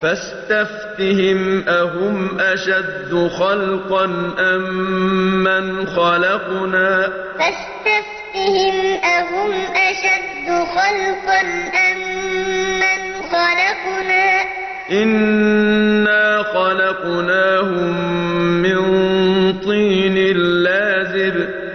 فاستفتهم أهم أشد خلقا أم من خلقنا؟ فاستفتهم أهم أشد خلقا أم من خلقنا؟ إنا خلقناهم من طين لازب. إنا